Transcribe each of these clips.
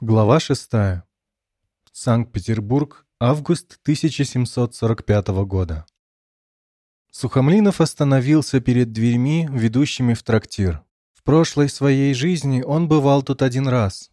Глава 6. Санкт-Петербург, август 1745 года. Сухомлинов остановился перед дверьми, ведущими в трактир. В прошлой своей жизни он бывал тут один раз.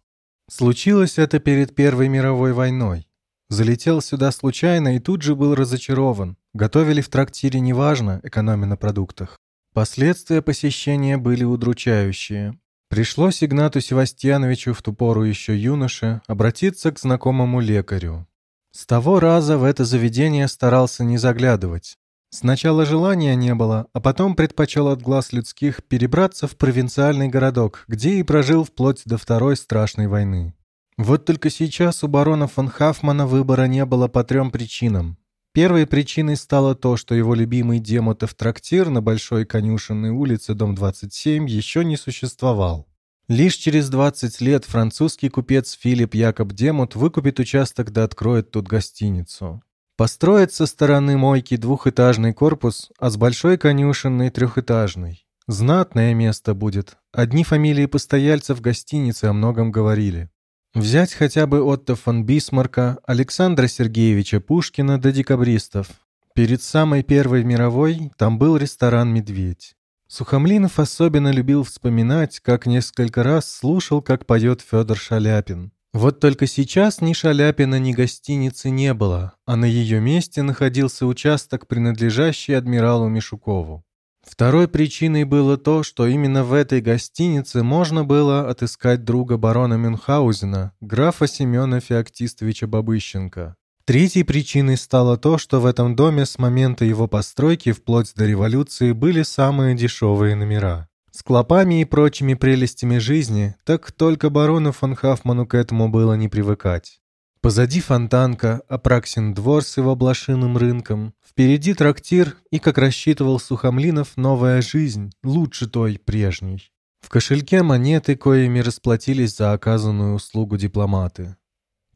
Случилось это перед Первой мировой войной. Залетел сюда случайно и тут же был разочарован. Готовили в трактире неважно, экономя на продуктах. Последствия посещения были удручающие. Пришлось Игнату Севастьяновичу в ту пору еще юноше обратиться к знакомому лекарю. С того раза в это заведение старался не заглядывать. Сначала желания не было, а потом предпочел от глаз людских перебраться в провинциальный городок, где и прожил вплоть до Второй страшной войны. Вот только сейчас у барона фон Хафмана выбора не было по трем причинам. Первой причиной стало то, что его любимый Демотов трактир на Большой Конюшенной улице, дом 27, еще не существовал. Лишь через 20 лет французский купец Филипп Якоб Демут выкупит участок да откроет тут гостиницу. Построит со стороны мойки двухэтажный корпус, а с Большой Конюшенной трехэтажный. Знатное место будет. Одни фамилии постояльцев гостиницы о многом говорили. Взять хотя бы Отто фон Бисмарка, Александра Сергеевича Пушкина до декабристов. Перед самой Первой мировой там был ресторан «Медведь». Сухомлинов особенно любил вспоминать, как несколько раз слушал, как поет Федор Шаляпин. Вот только сейчас ни Шаляпина, ни гостиницы не было, а на ее месте находился участок, принадлежащий адмиралу Мишукову. Второй причиной было то, что именно в этой гостинице можно было отыскать друга барона Мюнхгаузена, графа Семена Феоктистовича Бабыщенко. Третьей причиной стало то, что в этом доме с момента его постройки вплоть до революции были самые дешевые номера. С клопами и прочими прелестями жизни, так только барону фон Хафману к этому было не привыкать. Позади фонтанка, Апраксин двор с его блошиным рынком, впереди трактир и, как рассчитывал Сухомлинов, новая жизнь, лучше той прежней. В кошельке монеты, коими расплатились за оказанную услугу дипломаты.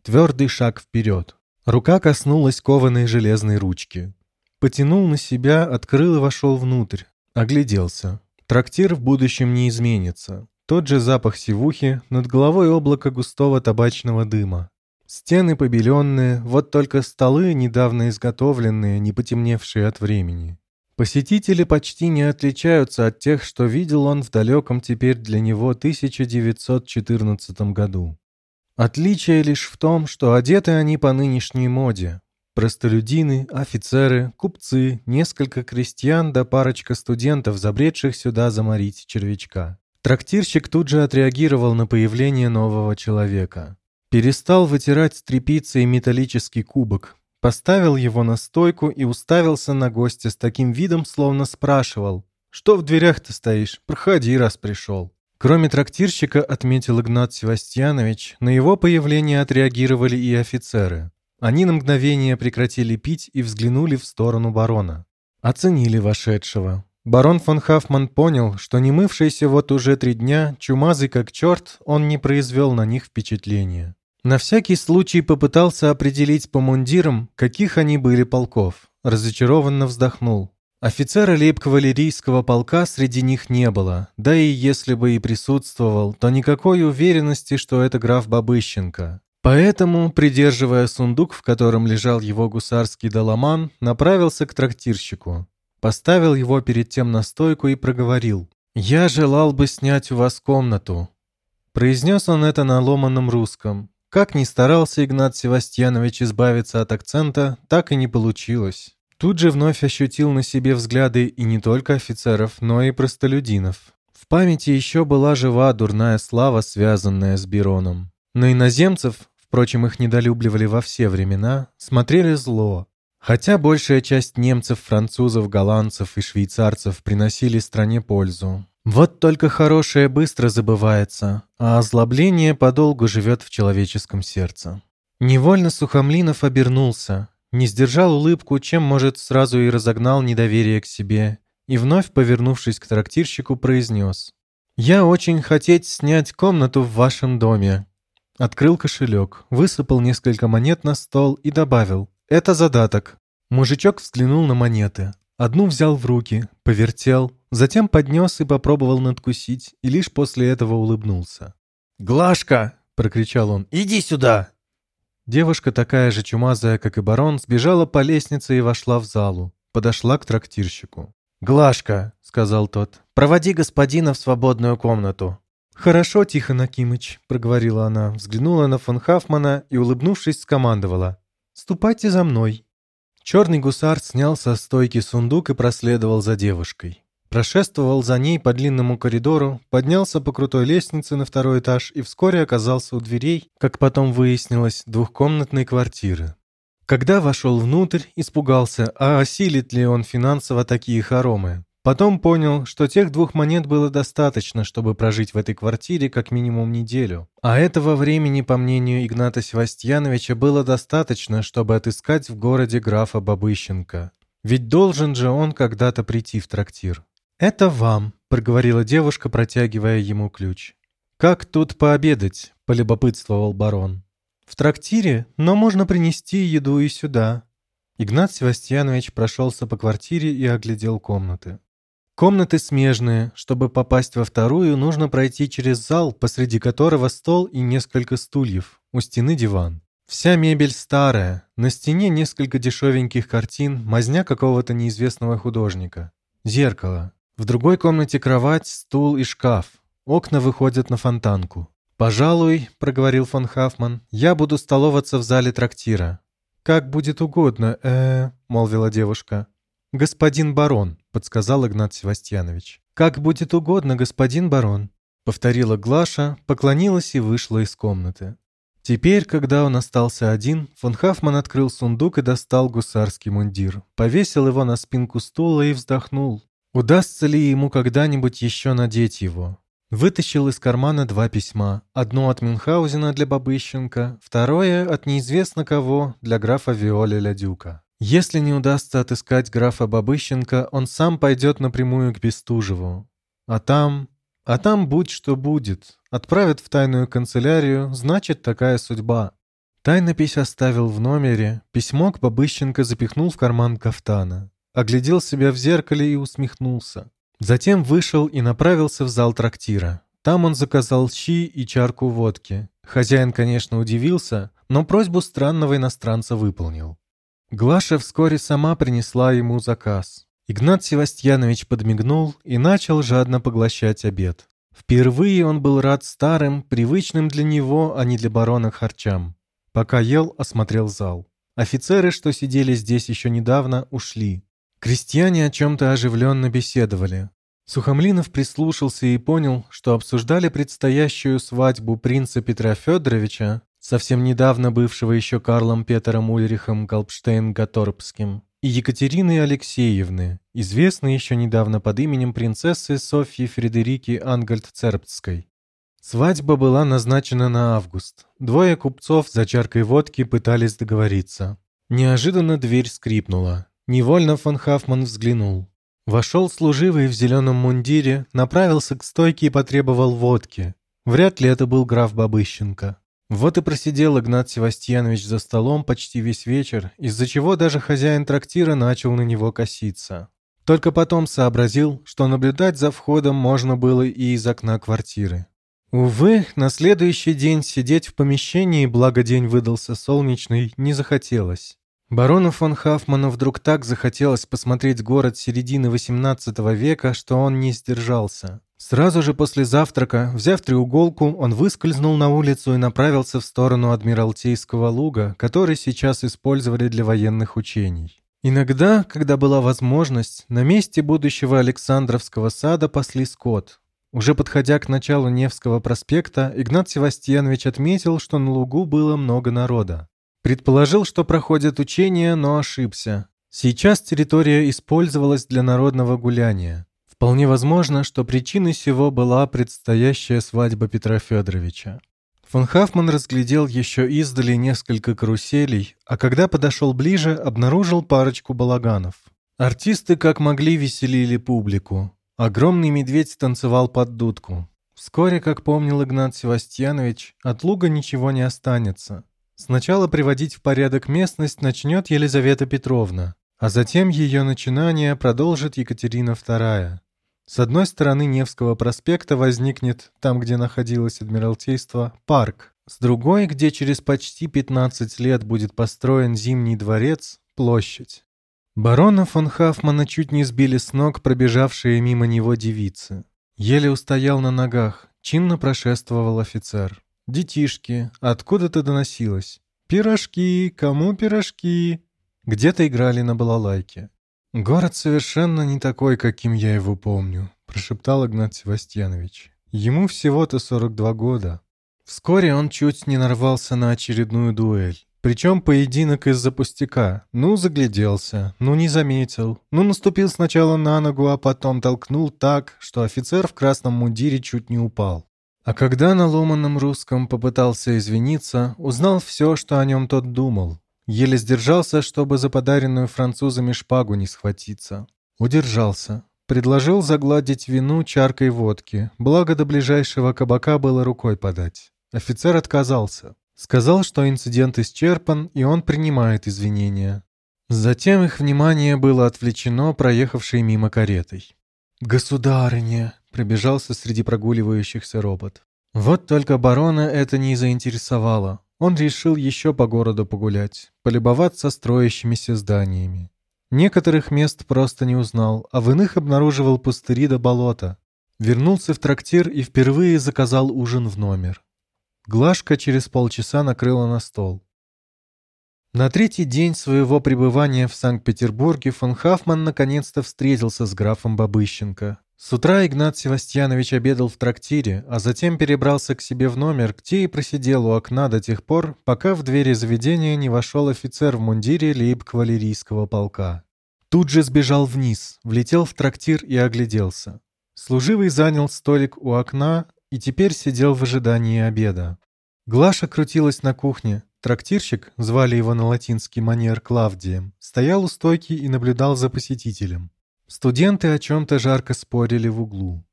Твердый шаг вперед. Рука коснулась кованой железной ручки. Потянул на себя, открыл и вошел внутрь. Огляделся. Трактир в будущем не изменится. Тот же запах сивухи, над головой облако густого табачного дыма. Стены побеленные, вот только столы, недавно изготовленные, не потемневшие от времени. Посетители почти не отличаются от тех, что видел он в далеком теперь для него 1914 году. Отличие лишь в том, что одеты они по нынешней моде. Простолюдины, офицеры, купцы, несколько крестьян да парочка студентов, забредших сюда заморить червячка. Трактирщик тут же отреагировал на появление нового человека. Перестал вытирать тряпицей металлический кубок, поставил его на стойку и уставился на гостя с таким видом, словно спрашивал «Что в дверях ты стоишь? Проходи, раз пришел». Кроме трактирщика, отметил Игнат Севастьянович, на его появление отреагировали и офицеры. Они на мгновение прекратили пить и взглянули в сторону барона. Оценили вошедшего. Барон фон Хафман понял, что не мывшийся вот уже три дня, чумазый как черт, он не произвел на них впечатления. На всякий случай попытался определить по мундирам, каких они были полков. Разочарованно вздохнул. Офицера лейб-кавалерийского полка среди них не было, да и если бы и присутствовал, то никакой уверенности, что это граф Бабыщенко. Поэтому, придерживая сундук, в котором лежал его гусарский доломан, направился к трактирщику. Поставил его перед тем на стойку и проговорил. «Я желал бы снять у вас комнату». Произнес он это на ломаном русском. Как ни старался Игнат Севастьянович избавиться от акцента, так и не получилось. Тут же вновь ощутил на себе взгляды и не только офицеров, но и простолюдинов. В памяти еще была жива дурная слава, связанная с Бироном. На иноземцев, впрочем, их недолюбливали во все времена, смотрели зло. Хотя большая часть немцев, французов, голландцев и швейцарцев приносили стране пользу. Вот только хорошее быстро забывается, а озлобление подолгу живет в человеческом сердце. Невольно Сухомлинов обернулся, не сдержал улыбку, чем, может, сразу и разогнал недоверие к себе, и вновь, повернувшись к трактирщику, произнес. «Я очень хотеть снять комнату в вашем доме». Открыл кошелек, высыпал несколько монет на стол и добавил. «Это задаток». Мужичок взглянул на монеты. Одну взял в руки, повертел, затем поднес и попробовал надкусить, и лишь после этого улыбнулся. «Глашка!» — прокричал он. «Иди сюда!» Девушка, такая же чумазая, как и барон, сбежала по лестнице и вошла в залу. Подошла к трактирщику. «Глашка», — сказал тот, — «проводи господина в свободную комнату». «Хорошо, Тихон Акимыч», — проговорила она, взглянула на фон Хафмана и, улыбнувшись, скомандовала. «Ступайте за мной». Черный гусар снял со стойки сундук и проследовал за девушкой. Прошествовал за ней по длинному коридору, поднялся по крутой лестнице на второй этаж и вскоре оказался у дверей, как потом выяснилось, двухкомнатной квартиры. Когда вошел внутрь, испугался, а осилит ли он финансово такие хоромы. Потом понял, что тех двух монет было достаточно, чтобы прожить в этой квартире как минимум неделю. А этого времени, по мнению Игната Севастьяновича, было достаточно, чтобы отыскать в городе графа Бабыщенко. Ведь должен же он когда-то прийти в трактир. «Это вам», — проговорила девушка, протягивая ему ключ. «Как тут пообедать?» — полюбопытствовал барон. «В трактире, но можно принести еду и сюда». Игнат Севастьянович прошелся по квартире и оглядел комнаты. Комнаты смежные. Чтобы попасть во вторую, нужно пройти через зал, посреди которого стол и несколько стульев. У стены диван. Вся мебель старая. На стене несколько дешевеньких картин, мазня какого-то неизвестного художника. Зеркало. В другой комнате кровать, стул и шкаф. Окна выходят на фонтанку. «Пожалуй», — проговорил фон Хафман, — «я буду столоваться в зале трактира». «Как будет угодно, э, молвила девушка. «Господин барон», — подсказал Игнат Севастьянович. «Как будет угодно, господин барон», — повторила Глаша, поклонилась и вышла из комнаты. Теперь, когда он остался один, фон Хафман открыл сундук и достал гусарский мундир, повесил его на спинку стула и вздохнул. Удастся ли ему когда-нибудь еще надеть его? Вытащил из кармана два письма. Одно от Мюнхгаузена для Бабыщенко, второе от неизвестно кого для графа Виоли Лядюка. Если не удастся отыскать графа Бабыщенко, он сам пойдет напрямую к Бестужеву. А там... А там будь что будет. Отправят в тайную канцелярию, значит, такая судьба. Тайнопись оставил в номере, письмо к Бабыщенко запихнул в карман кафтана оглядел себя в зеркале и усмехнулся. Затем вышел и направился в зал трактира. Там он заказал щи и чарку водки. Хозяин, конечно, удивился, но просьбу странного иностранца выполнил. Глаша вскоре сама принесла ему заказ. Игнат Севастьянович подмигнул и начал жадно поглощать обед. Впервые он был рад старым, привычным для него, а не для барона харчам. Пока ел, осмотрел зал. Офицеры, что сидели здесь еще недавно, ушли. Крестьяне о чем-то оживленно беседовали. Сухомлинов прислушался и понял, что обсуждали предстоящую свадьбу принца Петра Федоровича, совсем недавно бывшего еще Карлом Петером Ульрихом Галпштейн-Гаторбским, и Екатерины Алексеевны, известной еще недавно под именем принцессы Софьи Фредерики Ангальд-Цербтской. Свадьба была назначена на август. Двое купцов за чаркой водки пытались договориться. Неожиданно дверь скрипнула. Невольно фон Хафман взглянул. Вошел служивый в зеленом мундире, направился к стойке и потребовал водки. Вряд ли это был граф Бабыщенко. Вот и просидел Игнат Севастьянович за столом почти весь вечер, из-за чего даже хозяин трактира начал на него коситься. Только потом сообразил, что наблюдать за входом можно было и из окна квартиры. Увы, на следующий день сидеть в помещении, благо день выдался солнечный, не захотелось. Барону фон Хафману вдруг так захотелось посмотреть город середины XVIII века, что он не сдержался. Сразу же после завтрака, взяв треуголку, он выскользнул на улицу и направился в сторону Адмиралтейского луга, который сейчас использовали для военных учений. Иногда, когда была возможность, на месте будущего Александровского сада пасли скот. Уже подходя к началу Невского проспекта, Игнат Севастьянович отметил, что на лугу было много народа. Предположил, что проходят учения, но ошибся. Сейчас территория использовалась для народного гуляния. Вполне возможно, что причиной всего была предстоящая свадьба Петра Федоровича. Фон Хафман разглядел еще издали несколько каруселей, а когда подошел ближе, обнаружил парочку балаганов. Артисты как могли веселили публику. Огромный медведь танцевал под дудку. Вскоре, как помнил Игнат Севастьянович, от луга ничего не останется. Сначала приводить в порядок местность начнет Елизавета Петровна, а затем ее начинание продолжит Екатерина II. С одной стороны Невского проспекта возникнет, там, где находилось Адмиралтейство, парк, С другой, где через почти 15 лет будет построен Зимний дворец, площадь. Барона фон Хафмана чуть не сбили с ног пробежавшие мимо него девицы. Еле устоял на ногах, чинно прошествовал офицер. «Детишки, откуда-то доносилось. Пирожки, кому пирожки?» Где-то играли на балалайке. «Город совершенно не такой, каким я его помню», — прошептал Игнат Севастьянович. «Ему всего-то 42 года». Вскоре он чуть не нарвался на очередную дуэль. Причем поединок из-за пустяка. Ну, загляделся, ну, не заметил. Ну, наступил сначала на ногу, а потом толкнул так, что офицер в красном мундире чуть не упал. А когда на ломаном русском попытался извиниться, узнал все, что о нем тот думал. Еле сдержался, чтобы за подаренную французами шпагу не схватиться. Удержался. Предложил загладить вину чаркой водки, благо до ближайшего кабака было рукой подать. Офицер отказался. Сказал, что инцидент исчерпан, и он принимает извинения. Затем их внимание было отвлечено проехавшей мимо каретой. «Государыня!» — пробежался среди прогуливающихся робот. Вот только барона это не заинтересовало. Он решил еще по городу погулять, полюбоваться строящимися зданиями. Некоторых мест просто не узнал, а в иных обнаруживал пустыри до болота. Вернулся в трактир и впервые заказал ужин в номер. Глашка через полчаса накрыла на стол. На третий день своего пребывания в Санкт-Петербурге фон Хафман наконец-то встретился с графом Бабыщенко. С утра Игнат Севастьянович обедал в трактире, а затем перебрался к себе в номер, где и просидел у окна до тех пор, пока в двери заведения не вошел офицер в мундире лейб-кавалерийского полка. Тут же сбежал вниз, влетел в трактир и огляделся. Служивый занял столик у окна, и теперь сидел в ожидании обеда. Глаша крутилась на кухне. Трактирщик, звали его на латинский манер Клавдием, стоял у стойки и наблюдал за посетителем. Студенты о чем-то жарко спорили в углу.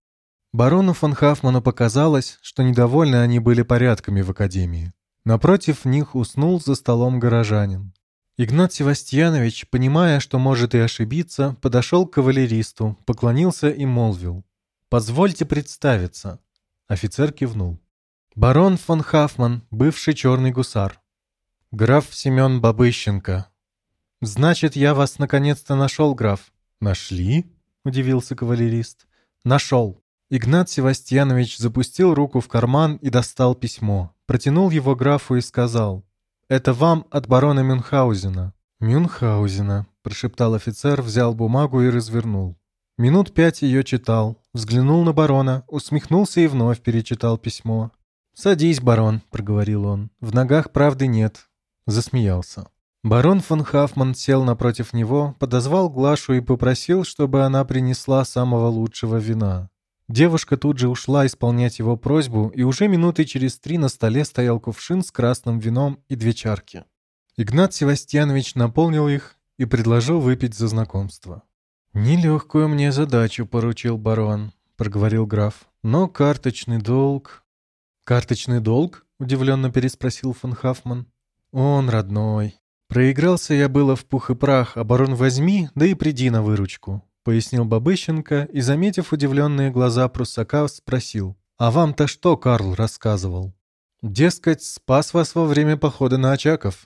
Барону фон Хафману показалось, что недовольны они были порядками в академии. Напротив них уснул за столом горожанин. Игнат Севастьянович, понимая, что может и ошибиться, подошел к кавалеристу, поклонился и молвил. «Позвольте представиться. Офицер кивнул. «Барон фон Хафман, бывший черный гусар. Граф Семен Бабыщенко. Значит, я вас наконец-то нашел, граф». «Нашли?» — удивился кавалерист. «Нашел». Игнат Севастьянович запустил руку в карман и достал письмо. Протянул его графу и сказал. «Это вам от барона Мюнхгаузена». «Мюнхгаузена», — прошептал офицер, взял бумагу и развернул. Минут пять ее читал, взглянул на барона, усмехнулся и вновь перечитал письмо. «Садись, барон», — проговорил он. «В ногах правды нет». Засмеялся. Барон фон Хафман сел напротив него, подозвал Глашу и попросил, чтобы она принесла самого лучшего вина. Девушка тут же ушла исполнять его просьбу, и уже минуты через три на столе стоял кувшин с красным вином и две чарки. Игнат Севастьянович наполнил их и предложил выпить за знакомство. «Нелегкую мне задачу поручил барон», — проговорил граф. «Но карточный долг...» «Карточный долг?» — удивленно переспросил фон Хафман. «Он родной. Проигрался я было в пух и прах, барон возьми, да и приди на выручку», — пояснил Бабыщенко и, заметив удивленные глаза пруссака, спросил. «А вам-то что Карл рассказывал?» «Дескать, спас вас во время похода на Очаков».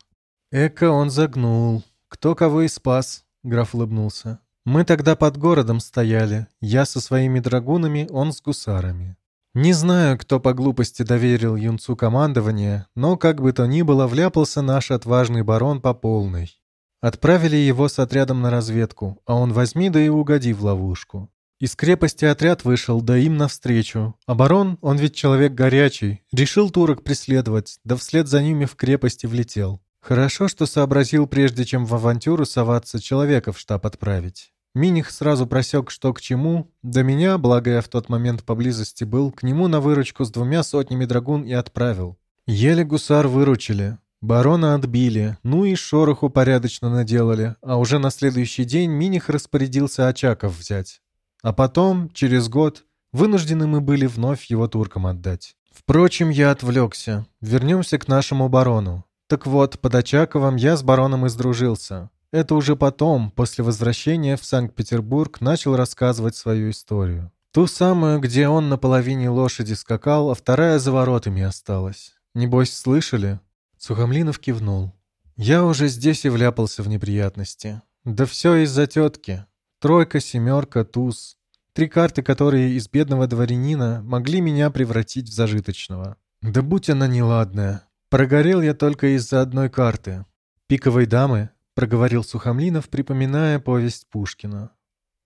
«Эка он загнул. Кто кого и спас?» — граф улыбнулся. Мы тогда под городом стояли, я со своими драгунами, он с гусарами. Не знаю, кто по глупости доверил юнцу командование, но как бы то ни было, вляпался наш отважный барон по полной. Отправили его с отрядом на разведку, а он возьми да и угоди в ловушку. Из крепости отряд вышел, да им навстречу. А барон, он ведь человек горячий, решил турок преследовать, да вслед за ними в крепости влетел. Хорошо, что сообразил, прежде чем в авантюру соваться, человека в штаб отправить. Миних сразу просек, что к чему. До меня, благо я в тот момент поблизости был, к нему на выручку с двумя сотнями драгун и отправил. Еле гусар выручили. Барона отбили, ну и шороху порядочно наделали, а уже на следующий день Миних распорядился Очаков взять. А потом, через год, вынуждены мы были вновь его туркам отдать. Впрочем, я отвлекся. Вернемся к нашему барону. Так вот, под Очаковым я с бароном и сдружился. Это уже потом, после возвращения в Санкт-Петербург, начал рассказывать свою историю. Ту самую, где он на половине лошади скакал, а вторая за воротами осталась. Небось, слышали?» Сухомлинов кивнул. «Я уже здесь и вляпался в неприятности. Да все из-за тетки. Тройка, семерка, туз. Три карты, которые из бедного дворянина могли меня превратить в зажиточного. Да будь она неладная. Прогорел я только из-за одной карты. Пиковой дамы, проговорил Сухомлинов, припоминая повесть Пушкина.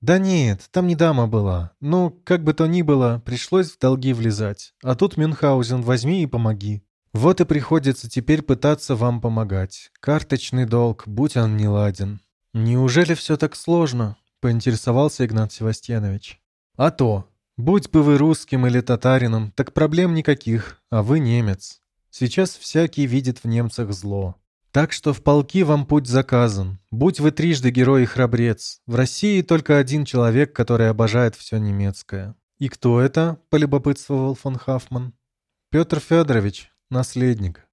«Да нет, там не дама была. Ну, как бы то ни было, пришлось в долги влезать. А тут Мюнхгаузен возьми и помоги. Вот и приходится теперь пытаться вам помогать. Карточный долг, будь он не ладен». «Неужели все так сложно?» — поинтересовался Игнат Севастьянович. «А то. Будь бы вы русским или татарином, так проблем никаких, а вы немец. Сейчас всякий видит в немцах зло. Так что в полки вам путь заказан. Будь вы трижды герой и храбрец. В России только один человек, который обожает все немецкое. «И кто это?» — полюбопытствовал фон Хафман. «Петр Федорович, наследник».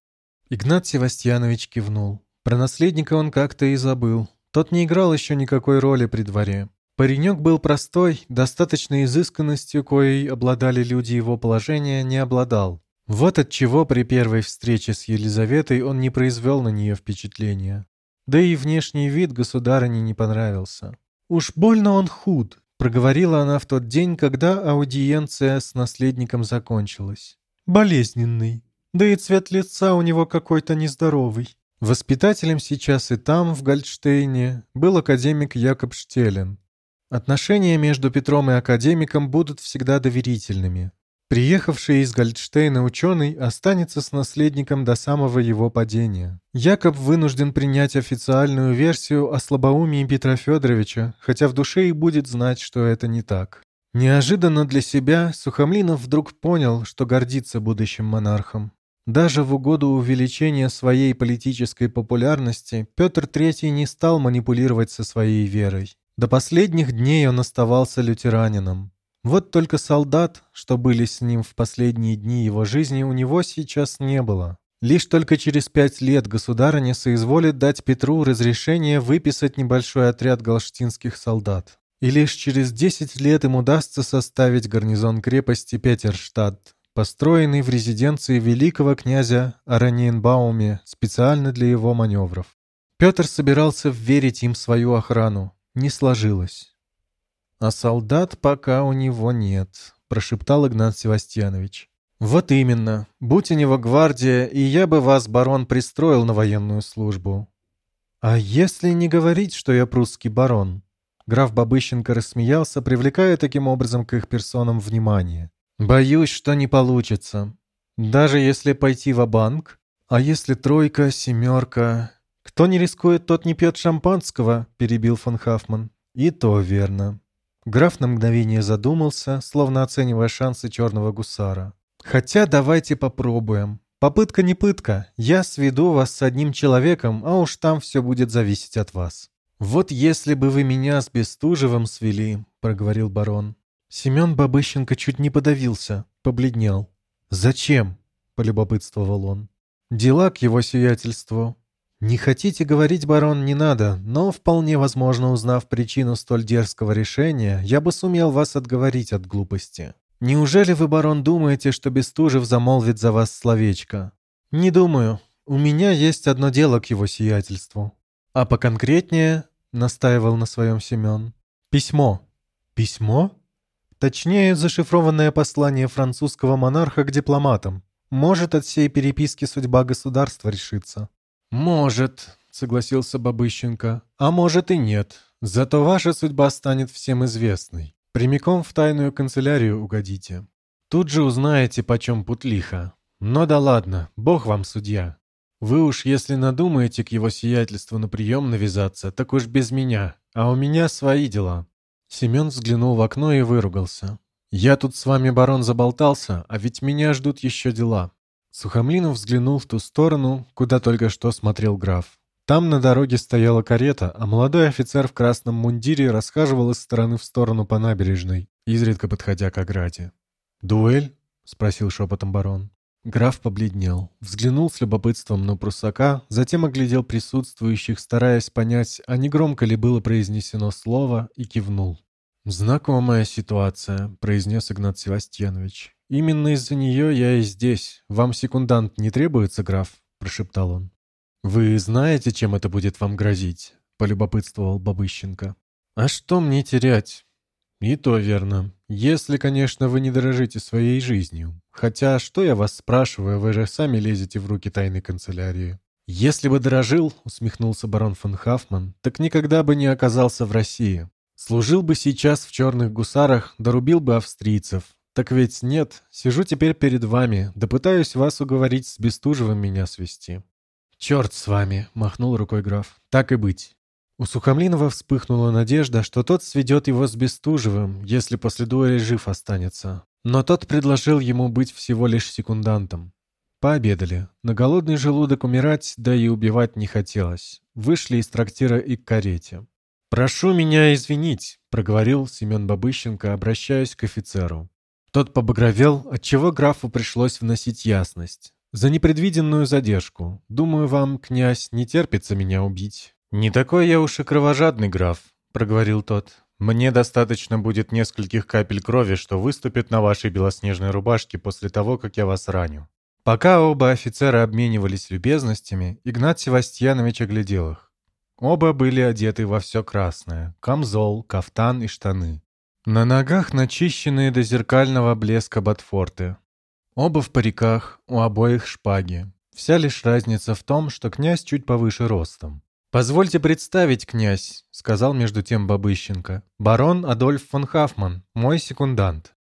Игнат Севастьянович кивнул. Про наследника он как-то и забыл. Тот не играл еще никакой роли при дворе. Паренек был простой, достаточной изысканностью, коей обладали люди его положения, не обладал. Вот отчего при первой встрече с Елизаветой он не произвел на нее впечатления. Да и внешний вид государыне не понравился. «Уж больно он худ», — проговорила она в тот день, когда аудиенция с наследником закончилась. «Болезненный. Да и цвет лица у него какой-то нездоровый». Воспитателем сейчас и там, в Гольдштейне, был академик Якоб Штелен. Отношения между Петром и академиком будут всегда доверительными. Приехавший из Гольдштейна ученый останется с наследником до самого его падения. Якоб вынужден принять официальную версию о слабоумии Петра Федоровича, хотя в душе и будет знать, что это не так. Неожиданно для себя Сухомлинов вдруг понял, что гордится будущим монархом. Даже в угоду увеличения своей политической популярности Петр III не стал манипулировать со своей верой. До последних дней он оставался лютеранином. Вот только солдат, что были с ним в последние дни его жизни, у него сейчас не было. Лишь только через пять лет государыня соизволит дать Петру разрешение выписать небольшой отряд галштинских солдат. И лишь через десять лет им удастся составить гарнизон крепости Петерштадт, построенный в резиденции великого князя Араньенбауме специально для его маневров. Петр собирался верить им свою охрану. Не сложилось. «А солдат пока у него нет», — прошептал Игнат Севастьянович. «Вот именно. Будь у него гвардия, и я бы вас, барон, пристроил на военную службу». «А если не говорить, что я прусский барон?» Граф Бабыщенко рассмеялся, привлекая таким образом к их персонам внимание. «Боюсь, что не получится. Даже если пойти в банк А если тройка, семерка...» «Кто не рискует, тот не пьет шампанского», — перебил фон Хафман. «И то верно. Граф на мгновение задумался, словно оценивая шансы черного гусара. «Хотя давайте попробуем. Попытка не пытка. Я сведу вас с одним человеком, а уж там все будет зависеть от вас». «Вот если бы вы меня с Бестужевым свели», — проговорил барон. Семен Бабыщенко чуть не подавился, побледнел. «Зачем?» — полюбопытствовал он. «Дела к его сиятельству. «Не хотите говорить, барон, не надо, но, вполне возможно, узнав причину столь дерзкого решения, я бы сумел вас отговорить от глупости. Неужели вы, барон, думаете, что Бестужев замолвит за вас словечко?» «Не думаю. У меня есть одно дело к его сиятельству». «А поконкретнее?» — настаивал на своем Семен. «Письмо». «Письмо?» Точнее, зашифрованное послание французского монарха к дипломатам. Может, от всей переписки судьба государства решится. «Может», — согласился Бабыщенко, — «а может и нет. Зато ваша судьба станет всем известной. Прямиком в тайную канцелярию угодите. Тут же узнаете, почем путлиха. Но да ладно, бог вам судья. Вы уж если надумаете к его сиятельству на прием навязаться, так уж без меня, а у меня свои дела». Семен взглянул в окно и выругался. «Я тут с вами, барон, заболтался, а ведь меня ждут еще дела. Сухомлинов взглянул в ту сторону, куда только что смотрел граф. Там на дороге стояла карета, а молодой офицер в красном мундире расхаживал из стороны в сторону по набережной, изредка подходя к ограде. «Дуэль?» — спросил шепотом барон. Граф побледнел, взглянул с любопытством на прусака, затем оглядел присутствующих, стараясь понять, а не громко ли было произнесено слово, и кивнул. «Знакомая ситуация», — произнес Игнат Севастьянович. «Именно из-за нее я и здесь. Вам секундант не требуется, граф?» — прошептал он. «Вы знаете, чем это будет вам грозить?» — полюбопытствовал Бабыщенко. «А что мне терять?» «И то верно. Если, конечно, вы не дорожите своей жизнью. Хотя, что я вас спрашиваю, вы же сами лезете в руки тайной канцелярии». «Если бы дорожил», — усмехнулся барон фон Хафман, «так никогда бы не оказался в России. Служил бы сейчас в черных гусарах, дорубил бы австрийцев. Так ведь нет, сижу теперь перед вами, да пытаюсь вас уговорить с Бестужевым меня свести». «Черт с вами», — махнул рукой граф, — «так и быть». У Сухомлинова вспыхнула надежда, что тот сведет его с Бестужевым, если после дуэли жив останется. Но тот предложил ему быть всего лишь секундантом. Пообедали. На голодный желудок умирать, да и убивать не хотелось. Вышли из трактира и к карете. «Прошу меня извинить», — проговорил Семен Бабыщенко, обращаясь к офицеру. Тот побагровел, отчего графу пришлось вносить ясность. «За непредвиденную задержку. Думаю, вам, князь, не терпится меня убить». «Не такой я уж и кровожадный граф», — проговорил тот. «Мне достаточно будет нескольких капель крови, что выступит на вашей белоснежной рубашке после того, как я вас раню. Пока оба офицера обменивались любезностями, Игнат Севастьянович оглядел их. Оба были одеты во все красное — камзол, кафтан и штаны. На ногах начищенные до зеркального блеска ботфорты. Оба в париках, у обоих шпаги. Вся лишь разница в том, что князь чуть повыше ростом. «Позвольте представить, князь», — сказал между тем Бабыщенко. «Барон Адольф фон Хафман, мой секундант».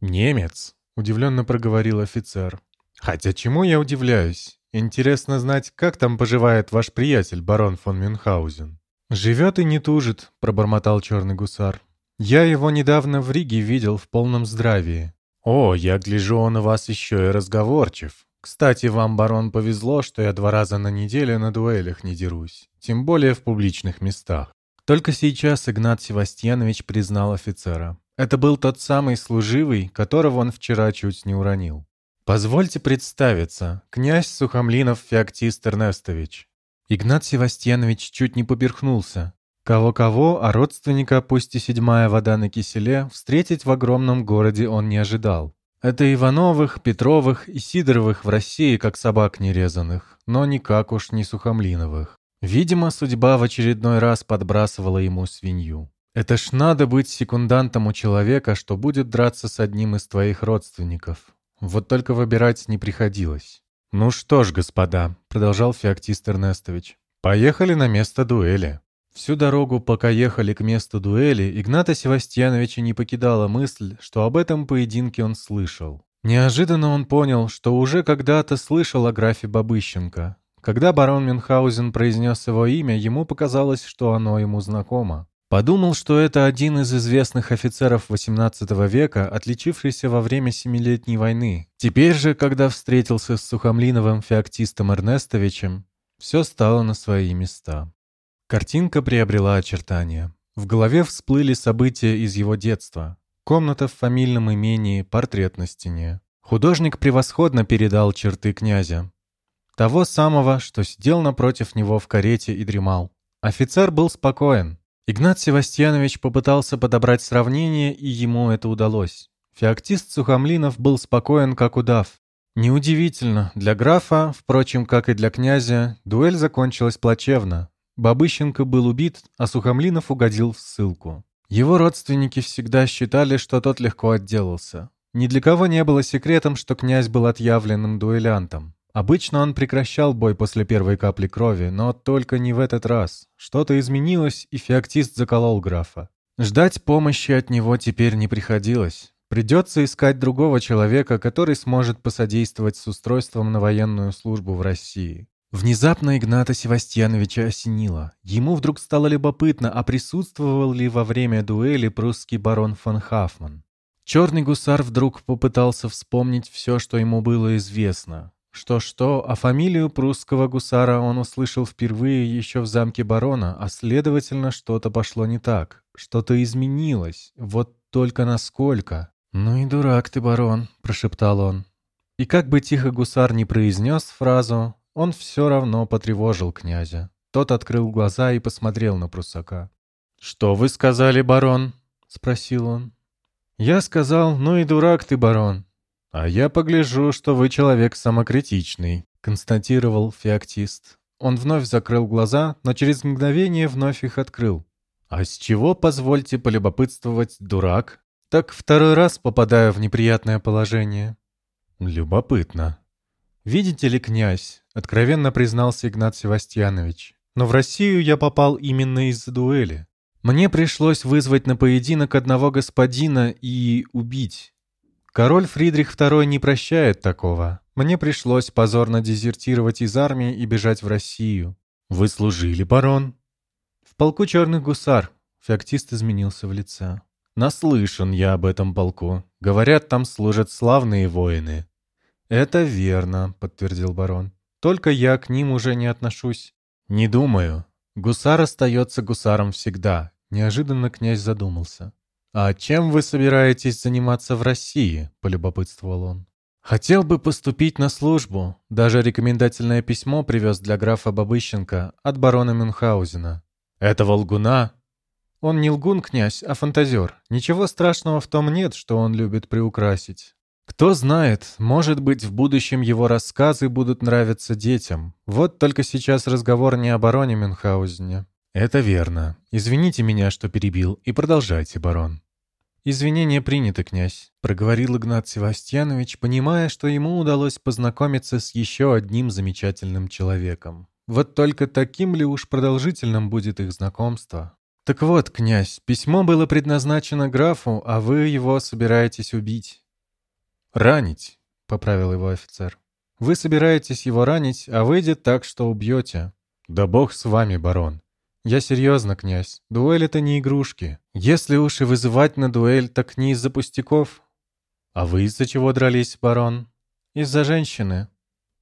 «Немец», — удивленно проговорил офицер. Хотя чему я удивляюсь? Интересно знать, как там поживает ваш приятель, барон фон Мюнхгаузен. «Живет и не тужит», — пробормотал черный гусар. «Я его недавно в Риге видел в полном здравии». «О, я гляжу, он у вас еще и разговорчив. Кстати, вам, барон, повезло, что я два раза на неделю на дуэлях не дерусь, тем более в публичных местах». Только сейчас Игнат Севастьянович признал офицера. Это был тот самый служивый, которого он вчера чуть не уронил. «Позвольте представиться, князь Сухомлинов Феоктист Эрнестович». Игнат Севастьянович чуть не поперхнулся. Кого-кого, а родственника, пусть и седьмая вода на киселе, встретить в огромном городе он не ожидал. Это Ивановых, Петровых и Сидоровых в России как собак нерезанных, но никак уж не Сухомлиновых. Видимо, судьба в очередной раз подбрасывала ему свинью. Это ж надо быть секундантом у человека, что будет драться с одним из твоих родственников. Вот только выбирать не приходилось. «Ну что ж, господа», — продолжал Феоктист Эрнестович, — «поехали на место дуэли». Всю дорогу, пока ехали к месту дуэли, Игната Севастьяновича не покидала мысль, что об этом поединке он слышал. Неожиданно он понял, что уже когда-то слышал о графе Бабыщенко. Когда барон Мюнхгаузен произнес его имя, ему показалось, что оно ему знакомо. Подумал, что это один из известных офицеров XVIII века, отличившийся во время Семилетней войны. Теперь же, когда встретился с Сухомлиновым Феоктистом Эрнестовичем, все стало на свои места. Картинка приобрела очертания. В голове всплыли события из его детства. Комната в фамильном имении, портрет на стене. Художник превосходно передал черты князя. Того самого, что сидел напротив него в карете и дремал. Офицер был спокоен. Игнат Севастьянович попытался подобрать сравнение, и ему это удалось. Феоктист Сухомлинов был спокоен, как удав. Неудивительно, для графа, впрочем, как и для князя, дуэль закончилась плачевно. Бабыщенко был убит, а Сухомлинов угодил в ссылку. Его родственники всегда считали, что тот легко отделался. Ни для кого не было секретом, что князь был отъявленным дуэлянтом. Обычно он прекращал бой после первой капли крови, но только не в этот раз. Что-то изменилось, и феоктист заколол графа. Ждать помощи от него теперь не приходилось. Придется искать другого человека, который сможет посодействовать с устройством на военную службу в России. Внезапно Игната Севастьяновича осенило. Ему вдруг стало любопытно, а присутствовал ли во время дуэли прусский барон фон Хафман. Черный гусар вдруг попытался вспомнить все, что ему было известно. Что-что, а фамилию прусского гусара он услышал впервые еще в замке барона, а следовательно, что-то пошло не так. Что-то изменилось. Вот только насколько. «Ну и дурак ты, барон», — прошептал он. И как бы тихо гусар не произнес фразу, он все равно потревожил князя. Тот открыл глаза и посмотрел на прусака. «Что вы сказали, барон?» — спросил он. «Я сказал, ну и дурак ты, барон. «А я погляжу, что вы человек самокритичный», — констатировал феоктист. Он вновь закрыл глаза, но через мгновение вновь их открыл. «А с чего, позвольте полюбопытствовать, дурак?» «Так второй раз попадаю в неприятное положение». «Любопытно». «Видите ли, князь?» — откровенно признался Игнат Севастьянович. «Но в Россию я попал именно из-за дуэли. Мне пришлось вызвать на поединок одного господина и убить. Король Фридрих II не прощает такого. Мне пришлось позорно дезертировать из армии и бежать в Россию. Вы служили, барон? В полку черных гусар. Феоктист изменился в лице. Наслышан я об этом полку. Говорят, там служат славные воины. Это верно, подтвердил барон. Только я к ним уже не отношусь. Не думаю. Гусар остается гусаром всегда. Неожиданно князь задумался. «А чем вы собираетесь заниматься в России?» — полюбопытствовал он. «Хотел бы поступить на службу. Даже рекомендательное письмо привез для графа Бабыщенко от барона Мюнхгаузена. Этого лгуна...» «Он не лгун, князь, а фантазер. Ничего страшного в том нет, что он любит приукрасить. Кто знает, может быть, в будущем его рассказы будут нравиться детям. Вот только сейчас разговор не о бароне Мюнхгаузене. «Это верно. Извините меня, что перебил, и продолжайте, барон». «Извинения приняты, князь», — проговорил Игнат Севастьянович, понимая, что ему удалось познакомиться с еще одним замечательным человеком. Вот только таким ли уж продолжительным будет их знакомство? «Так вот, князь, письмо было предназначено графу, а вы его собираетесь убить». «Ранить», — поправил его офицер. «Вы собираетесь его ранить, а выйдет так, что убьете». «Да бог с вами, барон. «Я серьезно, князь. Дуэль — это не игрушки. Если уж и вызывать на дуэль, так не из-за пустяков». «А вы из-за чего дрались, барон?» «Из-за женщины».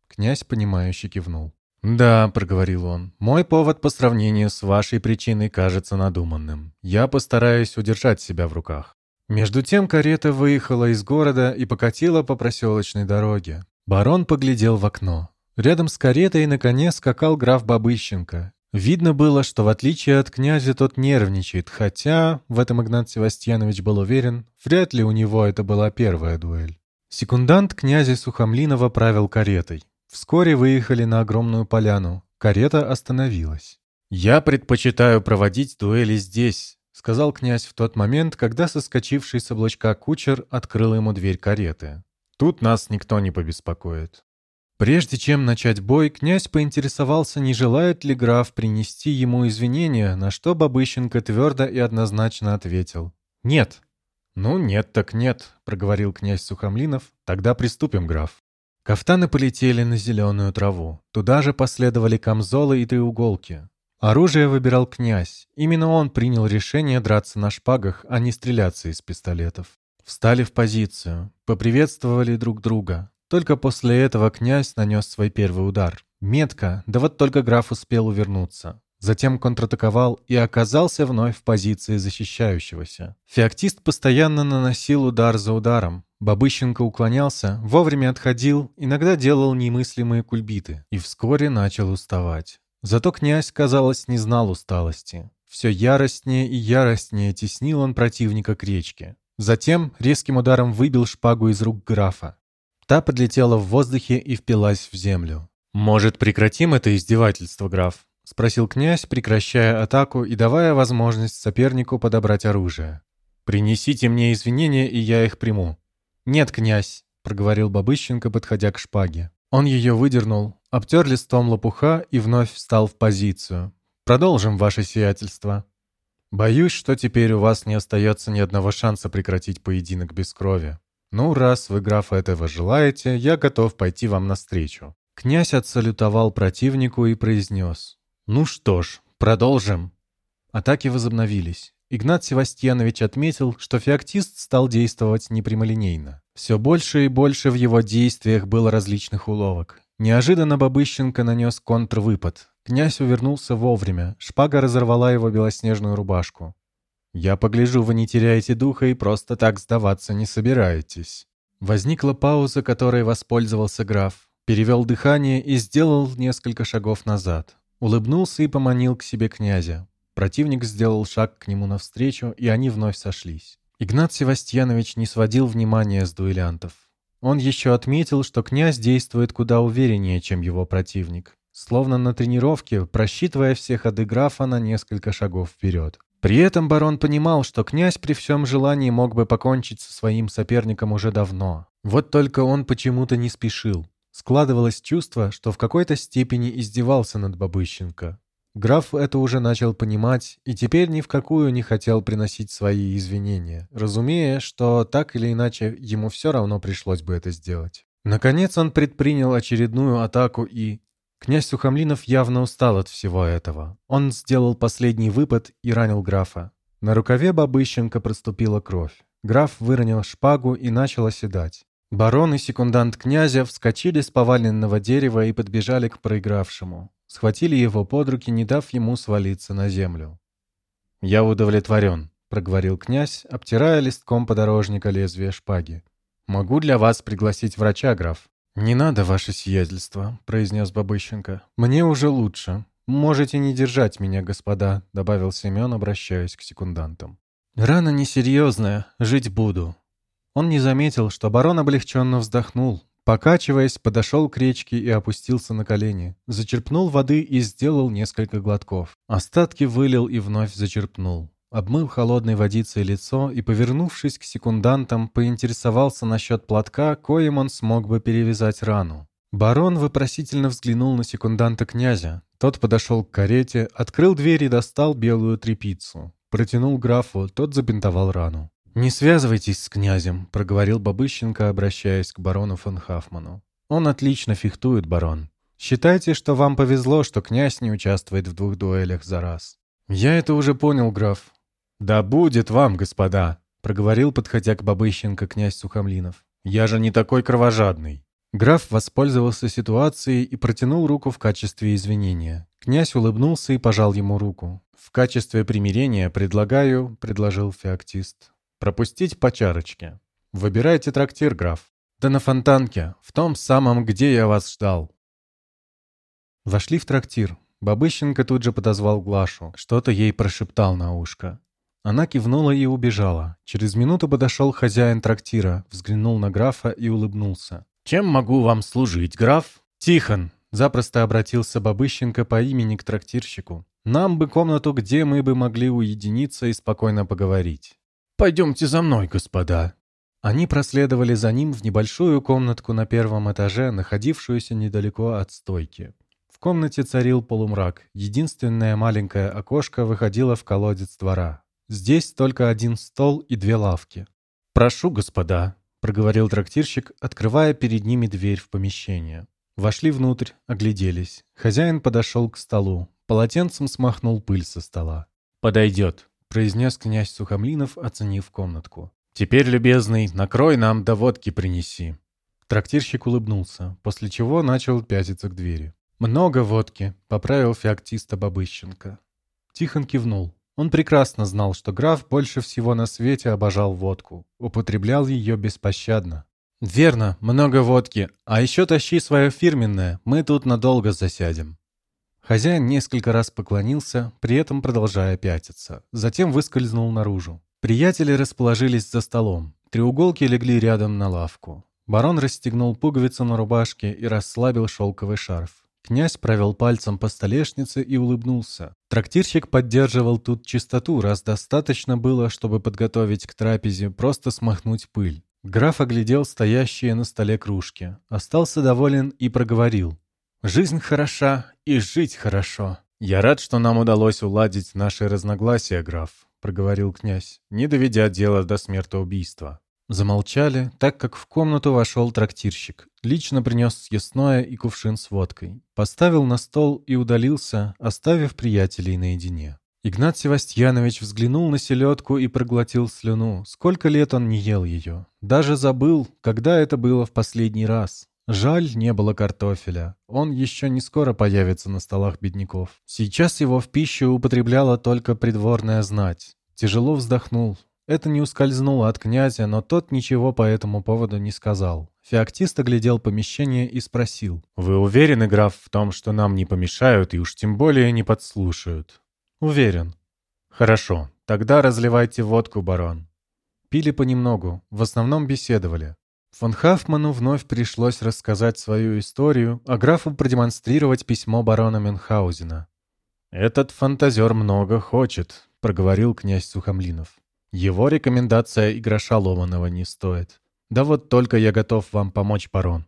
Князь, понимающе кивнул. «Да», — проговорил он, — «мой повод по сравнению с вашей причиной кажется надуманным. Я постараюсь удержать себя в руках». Между тем карета выехала из города и покатила по проселочной дороге. Барон поглядел в окно. Рядом с каретой на коне скакал граф Бабыщенко. Видно было, что в отличие от князя тот нервничает, хотя, в этом Игнат Севастьянович был уверен, вряд ли у него это была первая дуэль. Секундант князя Сухомлинова правил каретой. Вскоре выехали на огромную поляну. Карета остановилась. «Я предпочитаю проводить дуэли здесь», — сказал князь в тот момент, когда соскочивший с облачка кучер открыл ему дверь кареты. «Тут нас никто не побеспокоит». Прежде чем начать бой, князь поинтересовался, не желает ли граф принести ему извинения, на что Бабыщенко твердо и однозначно ответил. «Нет». «Ну, нет так нет», — проговорил князь Сухомлинов. «Тогда приступим, граф». Кафтаны полетели на зеленую траву. Туда же последовали камзолы и треуголки. Оружие выбирал князь. Именно он принял решение драться на шпагах, а не стреляться из пистолетов. Встали в позицию, поприветствовали друг друга. Только после этого князь нанес свой первый удар. Метко, да вот только граф успел увернуться. Затем контратаковал и оказался вновь в позиции защищающегося. Феоктист постоянно наносил удар за ударом. Бабыщенко уклонялся, вовремя отходил, иногда делал немыслимые кульбиты и вскоре начал уставать. Зато князь, казалось, не знал усталости. Все яростнее и яростнее теснил он противника к речке. Затем резким ударом выбил шпагу из рук графа. Та подлетела в воздухе и впилась в землю. «Может, прекратим это издевательство, граф?» — спросил князь, прекращая атаку и давая возможность сопернику подобрать оружие. «Принесите мне извинения, и я их приму». «Нет, князь», — проговорил Бабыщенко, подходя к шпаге. Он ее выдернул, обтер листом лопуха и вновь встал в позицию. «Продолжим ваше сиятельство». «Боюсь, что теперь у вас не остается ни одного шанса прекратить поединок без крови. «Ну, раз вы, граф, этого желаете, я готов пойти вам навстречу». Князь отсалютовал противнику и произнес. «Ну что ж, продолжим». Атаки возобновились. Игнат Севастьянович отметил, что феоктист стал действовать непрямолинейно. Все больше и больше в его действиях было различных уловок. Неожиданно Бабыщенко нанес контрвыпад. Князь увернулся вовремя, шпага разорвала его белоснежную рубашку. «Я погляжу, вы не теряете духа и просто так сдаваться не собираетесь». Возникла пауза, которой воспользовался граф. Перевел дыхание и сделал несколько шагов назад. Улыбнулся и поманил к себе князя. Противник сделал шаг к нему навстречу, и они вновь сошлись. Игнат Севастьянович не сводил внимания с дуэлянтов. Он еще отметил, что князь действует куда увереннее, чем его противник, словно на тренировке, просчитывая всех ходы графа на несколько шагов вперед. При этом барон понимал, что князь при всем желании мог бы покончить со своим соперником уже давно. Вот только он почему-то не спешил. Складывалось чувство, что в какой-то степени издевался над Бабыщенко. Граф это уже начал понимать и теперь ни в какую не хотел приносить свои извинения, разумея, что так или иначе ему все равно пришлось бы это сделать. Наконец он предпринял очередную атаку и... Князь Сухомлинов явно устал от всего этого. Он сделал последний выпад и ранил графа. На рукаве Бабыщенко проступила кровь. Граф выронил шпагу и начал оседать. Барон и секундант князя вскочили с поваленного дерева и подбежали к проигравшему. Схватили его под руки, не дав ему свалиться на землю. «Я удовлетворен», — проговорил князь, обтирая листком подорожника лезвие шпаги. «Могу для вас пригласить врача, граф?» «Не надо, ваше сиятельство», — произнес Бабыщенко. «Мне уже лучше. Можете не держать меня, господа», — добавил Семен, обращаясь к секундантам. «Рана несерьезная, жить буду». Он не заметил, что барон облегченно вздохнул, Покачиваясь, подошел к речке и опустился на колени. Зачерпнул воды и сделал несколько глотков. Остатки вылил и вновь зачерпнул. Обмыл холодной водицей лицо и, повернувшись к секундантам, поинтересовался насчет платка, коим он смог бы перевязать рану. Барон вопросительно взглянул на секунданта князя. Тот подошел к карете, открыл дверь и достал белую тряпицу. Протянул графу, тот забинтовал рану. «Не связывайтесь с князем», — проговорил Бабыщенко, обращаясь к барону фон Хафману. «Он отлично фехтует, барон. Считайте, что вам повезло, что князь не участвует в двух дуэлях за раз». «Я это уже понял, граф». «Да будет вам, господа», — проговорил, подходя к Бабыщенко князь Сухомлинов. «Я же не такой кровожадный». Граф воспользовался ситуацией и протянул руку в качестве извинения. Князь улыбнулся и пожал ему руку. «В качестве примирения предлагаю», — предложил феоктист, Пропустить по чарочке. Выбирайте трактир, граф. Да на фонтанке, в том самом, где я вас ждал. Вошли в трактир. Бабыщенко тут же подозвал Глашу. Что-то ей прошептал на ушко. Она кивнула и убежала. Через минуту подошел хозяин трактира, взглянул на графа и улыбнулся. «Чем могу вам служить, граф?» «Тихон!» — запросто обратился Бабыщенко по имени к трактирщику. «Нам бы комнату, где мы бы могли уединиться и спокойно поговорить». «Пойдемте за мной, господа». Они проследовали за ним в небольшую комнатку на первом этаже, находившуюся недалеко от стойки. В комнате царил полумрак. Единственное маленькое окошко выходило в колодец двора. Здесь только один стол и две лавки. «Прошу, господа», — проговорил трактирщик, открывая перед ними дверь в помещение. Вошли внутрь, огляделись. Хозяин подошел к столу. Полотенцем смахнул пыль со стола. «Подойдет», — произнес князь Сухомлинов, оценив комнатку. «Теперь, любезный, накрой нам да водки принеси». Трактирщик улыбнулся, после чего начал пятиться к двери. «Много водки», — поправил феоктиста Бабыщенко. Тихон кивнул. Он прекрасно знал, что граф больше всего на свете обожал водку, употреблял ее беспощадно. «Верно, много водки, а еще тащи свое фирменное, мы тут надолго засядем». Хозяин несколько раз поклонился, при этом продолжая пятиться. Затем выскользнул наружу. Приятели расположились за столом. Треуголки легли рядом на лавку. Барон расстегнул пуговицу на рубашке и расслабил шелковый шарф. Князь провел пальцем по столешнице и улыбнулся. Трактирщик поддерживал тут чистоту, раз достаточно было, чтобы подготовить к трапезе, просто смахнуть пыль. Граф оглядел стоящие на столе кружки. Остался доволен и проговорил. Жизнь хороша и жить хорошо. Я рад, что нам удалось уладить наши разногласия, граф, проговорил князь, не доведя дело до смертоубийства. Замолчали, так как в комнату вошел трактирщик. Лично принес съестное и кувшин с водкой. Поставил на стол и удалился, оставив приятелей наедине. Игнат Севастьянович взглянул на селедку и проглотил слюну. Сколько лет он не ел ее. Даже забыл, когда это было в последний раз. Жаль, не было картофеля. Он еще не скоро появится на столах бедняков. Сейчас его в пищу употребляла только придворная знать. Тяжело вздохнул. Это не ускользнуло от князя, но тот ничего по этому поводу не сказал. Феоктист оглядел помещение и спросил. «Вы уверены, граф, в том, что нам не помешают и уж тем более не подслушают?» «Уверен». «Хорошо. Тогда разливайте водку, барон». Пили понемногу, в основном беседовали. Фон Хафману вновь пришлось рассказать свою историю, а графу продемонстрировать письмо барона Мюнхгаузена. «Этот фантазер много хочет», — проговорил князь Сухомлинов. «Его рекомендация и гроша ломаного не стоит. Да вот только я готов вам помочь, барон.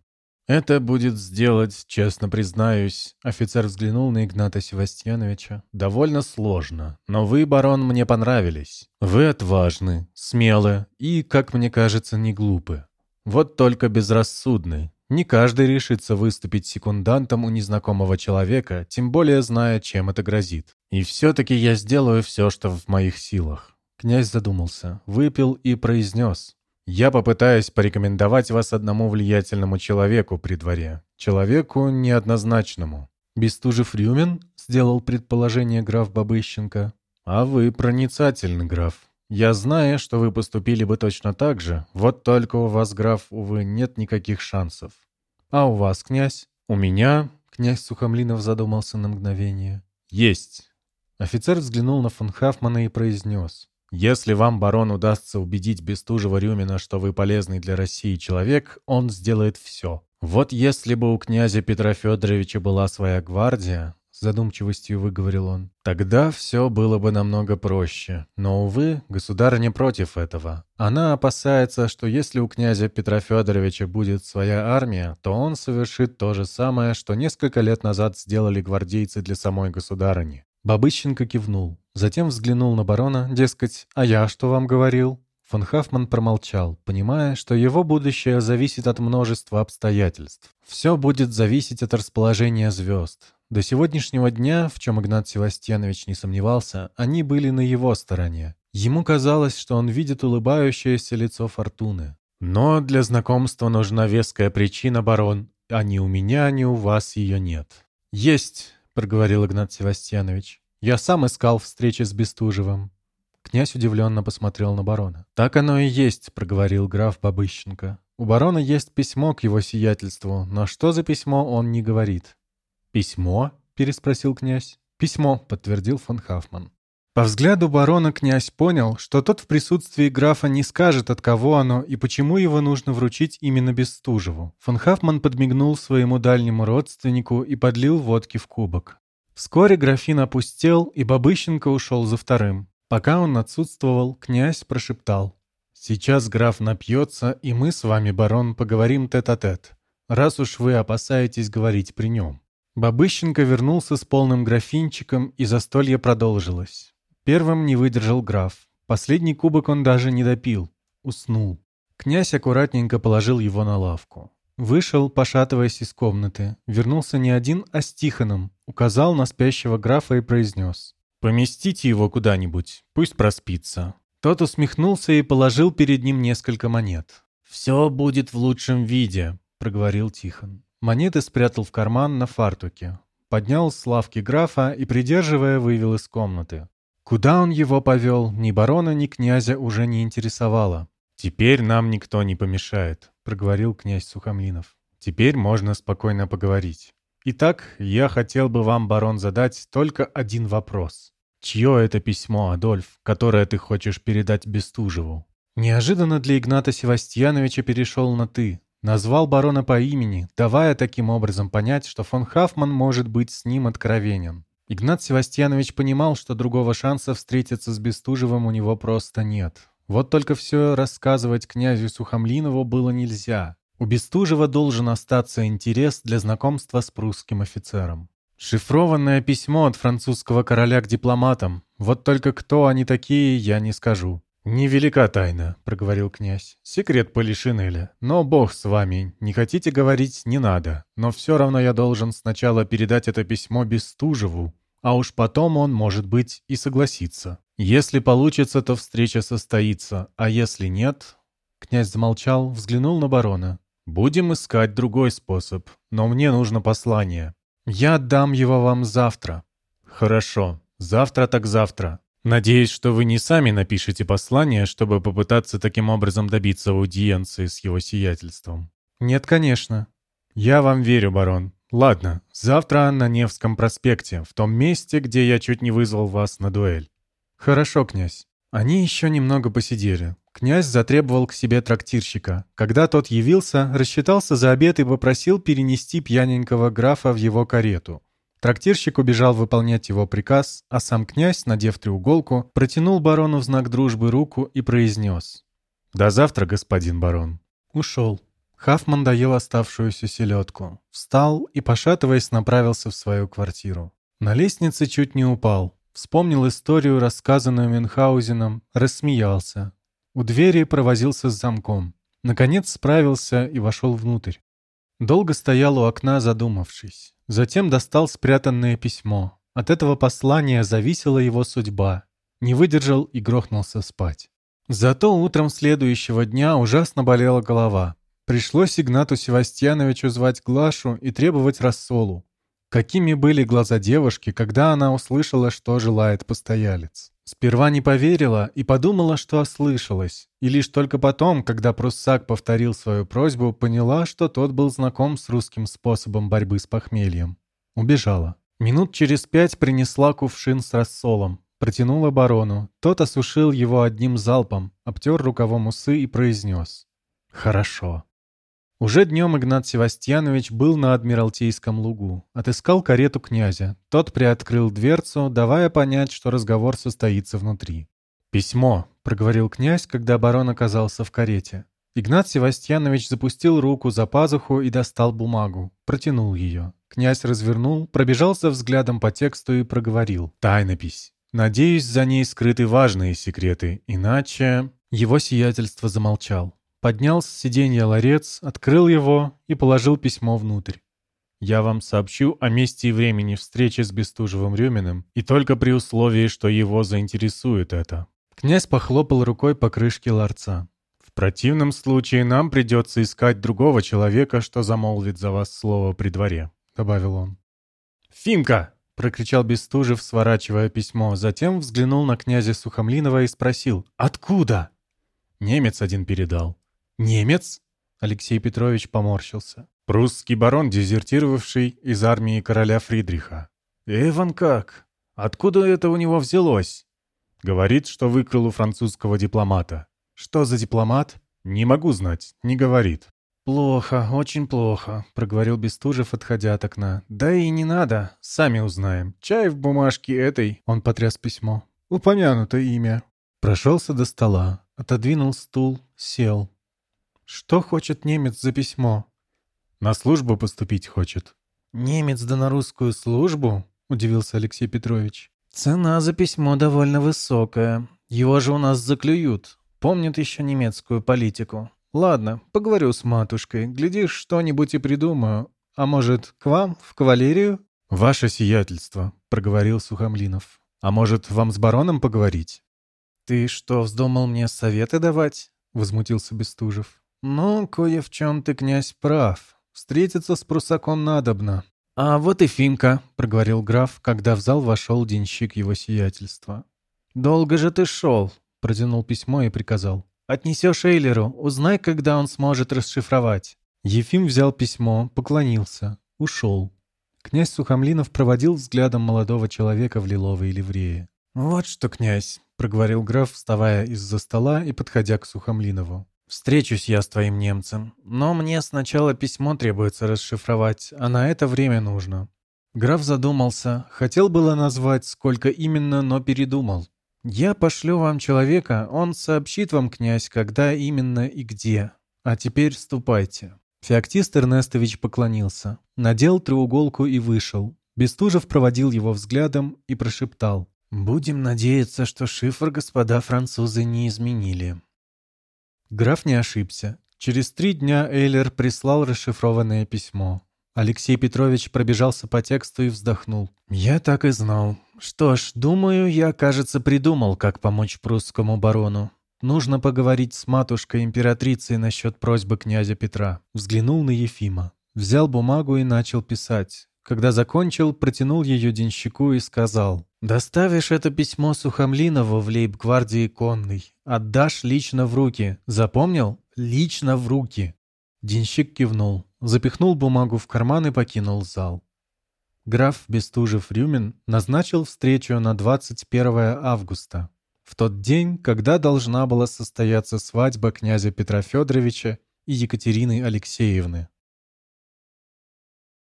«Это будет сделать, честно признаюсь», — офицер взглянул на Игната Севастьяновича. «Довольно сложно, но вы, барон, мне понравились. Вы отважны, смелы и, как мне кажется, не глупы. Вот только безрассудны. Не каждый решится выступить секундантом у незнакомого человека, тем более зная, чем это грозит. И все-таки я сделаю все, что в моих силах». Князь задумался, выпил и произнес. Я попытаюсь порекомендовать вас одному влиятельному человеку при дворе. Человеку неоднозначному. Бестужев Рюмин сделал предположение граф Бабыщенко. А вы проницательный граф. Я знаю, что вы поступили бы точно так же, вот только у вас, граф, увы, нет никаких шансов. А у вас, князь? У меня, князь Сухомлинов задумался на мгновение. Есть. Офицер взглянул на фон Хафмана и произнес. Если вам, барон, удастся убедить Бестужева-Рюмина, что вы полезный для России человек, он сделает все. Вот если бы у князя Петра Федоровича была своя гвардия, задумчивостью выговорил он, тогда все было бы намного проще. Но, увы, государыня против этого. Она опасается, что если у князя Петра Федоровича будет своя армия, то он совершит то же самое, что несколько лет назад сделали гвардейцы для самой государыни. Бабыщенко кивнул. Затем взглянул на барона, дескать, «А я что вам говорил?» Фон Хафман промолчал, понимая, что его будущее зависит от множества обстоятельств. Все будет зависеть от расположения звезд. До сегодняшнего дня, в чем Игнат Севастьянович не сомневался, они были на его стороне. Ему казалось, что он видит улыбающееся лицо Фортуны. «Но для знакомства нужна веская причина, барон, а ни у меня, ни у вас ее нет». «Есть!» — проговорил Игнат Севастьянович. «Я сам искал встречи с Бестужевым». Князь удивленно посмотрел на барона. «Так оно и есть», — проговорил граф Бабыщенко. «У барона есть письмо к его сиятельству, но что за письмо, он не говорит». «Письмо?» — переспросил князь. «Письмо», — подтвердил фон Хафман. По взгляду барона князь понял, что тот в присутствии графа не скажет, от кого оно и почему его нужно вручить именно Бестужеву. Фон Хафман подмигнул своему дальнему родственнику и подлил водки в кубок. Вскоре графин опустел, и Бабыщенко ушел за вторым. Пока он отсутствовал, князь прошептал. «Сейчас граф напьется, и мы с вами, барон, поговорим тет-а-тет, -тет, раз уж вы опасаетесь говорить при нем». Бабыщенко вернулся с полным графинчиком, и застолье продолжилось. Первым не выдержал граф. Последний кубок он даже не допил. Уснул. Князь аккуратненько положил его на лавку. Вышел, пошатываясь из комнаты. Вернулся не один, а с Тихоном. Указал на спящего графа и произнес. «Поместите его куда-нибудь, пусть проспится». Тот усмехнулся и положил перед ним несколько монет. «Все будет в лучшем виде», — проговорил Тихон. Монеты спрятал в карман на фартуке. Поднял с лавки графа и, придерживая, вывел из комнаты. Куда он его повел, ни барона, ни князя уже не интересовало. «Теперь нам никто не помешает», — проговорил князь Сухомлинов. «Теперь можно спокойно поговорить. Итак, я хотел бы вам, барон, задать только один вопрос. Чье это письмо, Адольф, которое ты хочешь передать Бестужеву?» Неожиданно для Игната Севастьяновича перешел на «ты». Назвал барона по имени, давая таким образом понять, что фон Хафман может быть с ним откровенен. Игнат Севастьянович понимал, что другого шанса встретиться с Бестужевым у него просто нет. Вот только все рассказывать князю Сухомлинову было нельзя. У Бестужева должен остаться интерес для знакомства с прусским офицером. Шифрованное письмо от французского короля к дипломатам. Вот только кто они такие, я не скажу. «Невелика тайна», — проговорил князь. «Секрет Полишинеля. Но бог с вами. Не хотите говорить — не надо. Но все равно я должен сначала передать это письмо Бестужеву, а уж потом он, может быть, и согласится. Если получится, то встреча состоится, а если нет...» Князь замолчал, взглянул на барона. «Будем искать другой способ, но мне нужно послание. Я отдам его вам завтра». «Хорошо. Завтра так завтра. Надеюсь, что вы не сами напишете послание, чтобы попытаться таким образом добиться аудиенции с его сиятельством». «Нет, конечно». «Я вам верю, барон. «Ладно, завтра на Невском проспекте, в том месте, где я чуть не вызвал вас на дуэль». «Хорошо, князь». Они еще немного посидели. Князь затребовал к себе трактирщика. Когда тот явился, рассчитался за обед и попросил перенести пьяненького графа в его карету. Трактирщик убежал выполнять его приказ, а сам князь, надев треуголку, протянул барону в знак дружбы руку и произнес. «До завтра, господин барон». Ушел. Хафман доел оставшуюся селедку. Встал и, пошатываясь, направился в свою квартиру. На лестнице чуть не упал. Вспомнил историю, рассказанную Мюнхгаузеном, рассмеялся. У двери провозился с замком. Наконец справился и вошел внутрь. Долго стоял у окна, задумавшись. Затем достал спрятанное письмо. От этого послания зависела его судьба. Не выдержал и грохнулся спать. Зато утром следующего дня ужасно болела голова. Пришлось Игнату Севастьяновичу звать Глашу и требовать рассолу. Какими были глаза девушки, когда она услышала, что желает постоялец. Сперва не поверила и подумала, что ослышалась. И лишь только потом, когда Пруссак повторил свою просьбу, поняла, что тот был знаком с русским способом борьбы с похмельем. Убежала. Минут через пять принесла кувшин с рассолом. Протянула барону. Тот осушил его одним залпом, обтер рукавом усы и произнес. «Хорошо». Уже днем Игнат Севастьянович был на Адмиралтейском лугу. Отыскал карету князя. Тот приоткрыл дверцу, давая понять, что разговор состоится внутри. «Письмо», — проговорил князь, когда барон оказался в карете. Игнат Севастьянович запустил руку за пазуху и достал бумагу. Протянул ее. Князь развернул, пробежался взглядом по тексту и проговорил. «Тайнопись. Надеюсь, за ней скрыты важные секреты, иначе...» Его сиятельство замолчал. Поднял с сиденья ларец, открыл его и положил письмо внутрь. «Я вам сообщу о месте и времени встречи с Бестужевым-Рюминым, и только при условии, что его заинтересует это». Князь похлопал рукой по крышке ларца. «В противном случае нам придется искать другого человека, что замолвит за вас слово при дворе», — добавил он. «Фимка!» — прокричал Бестужев, сворачивая письмо. Затем взглянул на князя Сухомлинова и спросил «Откуда?» Немец один передал. «Немец?» Алексей Петрович поморщился. «Прусский барон, дезертировавший из армии короля Фридриха». «Эван как? Откуда это у него взялось?» «Говорит, что выкрал у французского дипломата». «Что за дипломат?» «Не могу знать, не говорит». «Плохо, очень плохо», — проговорил Бестужев, отходя от окна. «Да и не надо, сами узнаем. Чай в бумажке этой...» Он потряс письмо. «Упомянуто имя». Прошелся до стола, отодвинул стул, сел. «Что хочет немец за письмо?» «На службу поступить хочет». «Немец да на русскую службу?» — удивился Алексей Петрович. «Цена за письмо довольно высокая. Его же у нас заклюют. Помнят еще немецкую политику. Ладно, поговорю с матушкой. Глядишь, что-нибудь и придумаю. А может, к вам, в кавалерию?» «Ваше сиятельство», — проговорил Сухомлинов. «А может, вам с бароном поговорить?» «Ты что, вздумал мне советы давать?» — возмутился Бестужев. «Ну, кое в чем ты, князь, прав. Встретиться с прусаком надобно». «А вот и Фимка», — проговорил граф, когда в зал вошел денщик его сиятельства. «Долго же ты шел», — протянул письмо и приказал. «Отнесешь Эйлеру, узнай, когда он сможет расшифровать». Ефим взял письмо, поклонился, ушел. Князь Сухомлинов проводил взглядом молодого человека в лиловой ливрее. «Вот что, князь», — проговорил граф, вставая из-за стола и подходя к Сухомлинову. Встречусь я с твоим немцем, но мне сначала письмо требуется расшифровать, а на это время нужно». Граф задумался, хотел было назвать, сколько именно, но передумал. «Я пошлю вам человека, он сообщит вам, князь, когда именно и где. А теперь ступайте». Феоктист Эрнестович поклонился, надел треуголку и вышел. Бестужев проводил его взглядом и прошептал. «Будем надеяться, что шифр господа французы не изменили». Граф не ошибся. Через три дня Эйлер прислал расшифрованное письмо. Алексей Петрович пробежался по тексту и вздохнул. «Я так и знал. Что ж, думаю, я, кажется, придумал, как помочь прусскому барону. Нужно поговорить с матушкой-императрицей насчет просьбы князя Петра». Взглянул на Ефима. Взял бумагу и начал писать. Когда закончил, протянул ее денщику и сказал, «Доставишь это письмо Сухомлинову в лейб-гвардии конной. Отдашь лично в руки. Запомнил? Лично в руки». Денщик кивнул, запихнул бумагу в карман и покинул зал. Граф Бестужев-Рюмин назначил встречу на 21 августа. в тот день, когда должна была состояться свадьба князя Петра Федоровича и Екатерины Алексеевны.